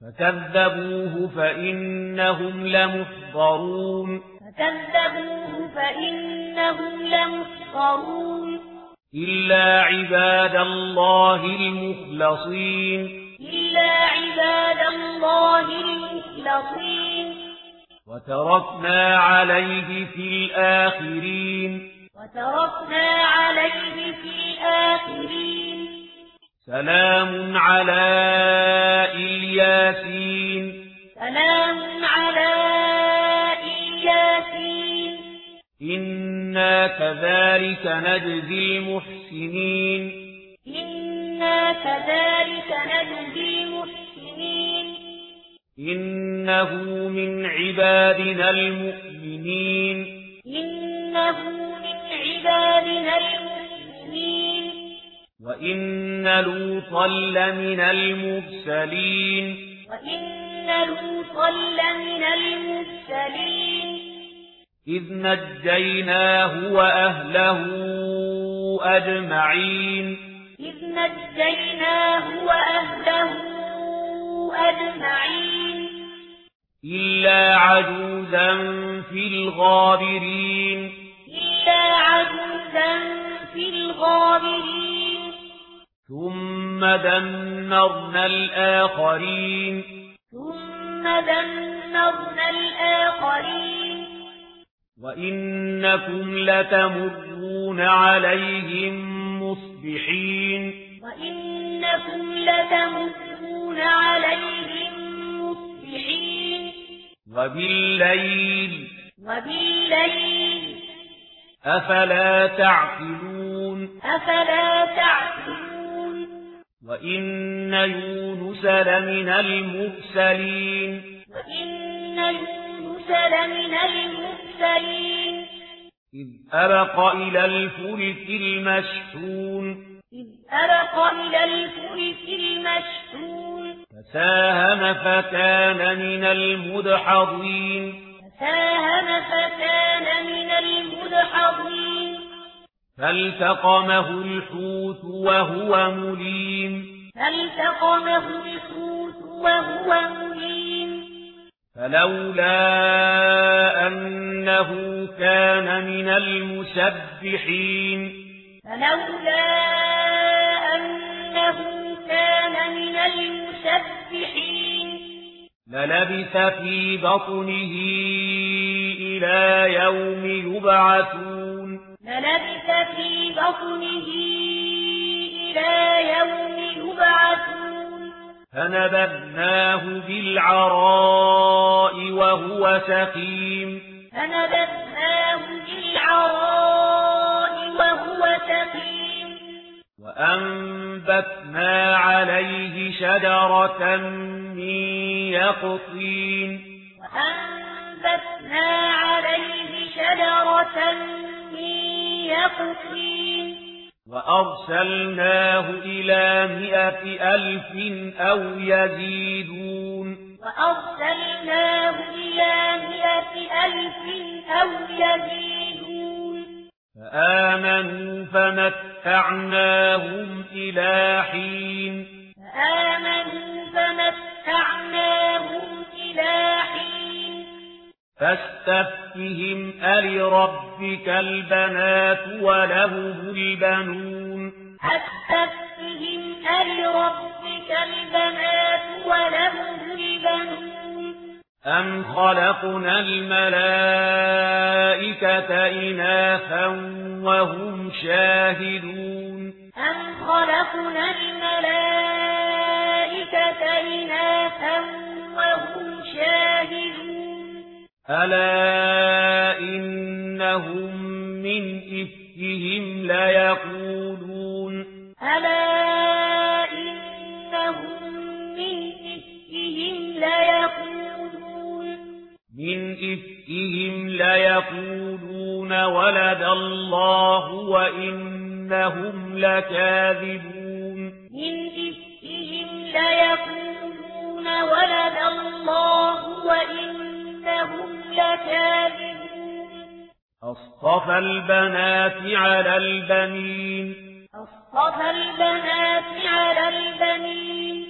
فكذبوه فإنهم لمحضرون فكذبوه فإنهم لمحضرون إلا عباد الله المخلصين إلا عباد الله المخلصين وتركنا عليه في الآخرين وتركنا عليه في الآخرين سلام على ياسين سلام على ياسين إنا كذلك نجزي المحسنين إنا كذلك نجزي المحسنين إنه من عبادنا المؤمنين إنه من عبادنا المؤمنين وَإِنَّ لُوطًا لَّمِنَ الْمُرْسَلِينَ وَإِنَّ لُوطًا لَّمِنَ الْمُرْسَلِينَ إِذْ نَجَّيْنَاهُ وَأَهْلَهُ أَجْمَعِينَ إِذْ نَجَّيْنَاهُ وَأَهْلَهُ أَجْمَعِينَ إِلَّا عَجُوزًا فِي الْغَابِرِينَ إِلَّا عَجُوزًا فِي الْغَابِرِينَ ثم دمرنا الآخرين ثم دمرنا الآخرين وإنكم لتمرون عليهم مصبحين وإنكم لتمرون عليهم مصبحين وبالليل وبالليل أفلا تعقلون أفلا تعقلون وَإِنَّ يُونُسَ لَمِنَ الْمُرْسَلِينَ وَإِنَّ يُونُسَ لَمِنَ الْمُرْسَلِينَ إِذْ أَبَقَ إِلَى الْفُلْكِ الْمَشْحُونِ إِذْ أَبَقَ إِلَى الْفُلْكِ الْمَشْحُونِ فَسَاهَمَ فَكَانَ مِنَ الْمُدْحَضِينَ فَسَاهَمَ فَكَانَ فالتقمه الحوت وهو مليم فالتقمه الحوت وهو مليم فلولا أنه كان من المسبحين فلولا أنه كان من المسبحين للبث في بطنه إلى يوم يبعثون فلبث في بطنه إلى يوم يبعثون. فنبذناه بالعراء وهو سقيم. فنبذناه بالعراء وهو سقيم. وأنبتنا عليه شجرة من يقطين. وأنبتنا عليه شجرة من يقتين وأرسلناه إلى مئة ألف أو يزيدون. وأرسلناه إلى مئة ألف أو يزيدون. فآمنوا فمتعناهم إلى حين. فآمنوا فاستفتهم ألربك البنات ولهم البنون. فاستفتهم ألربك البنات ولهم البنون. أم خلقنا الملائكة إناثا وهم شاهدون. أم خلقنا الملائكة ألا إنهم من إفكهم ليقولون ألا إنهم من إفكهم ليقولون من إفكهم ليقولون ولد الله وإنهم لكاذبون من إفكهم ليقولون ولد الله وإنهم إنهم لكاذبون أصطفى البنات على البنين أصطفى البنات على البنين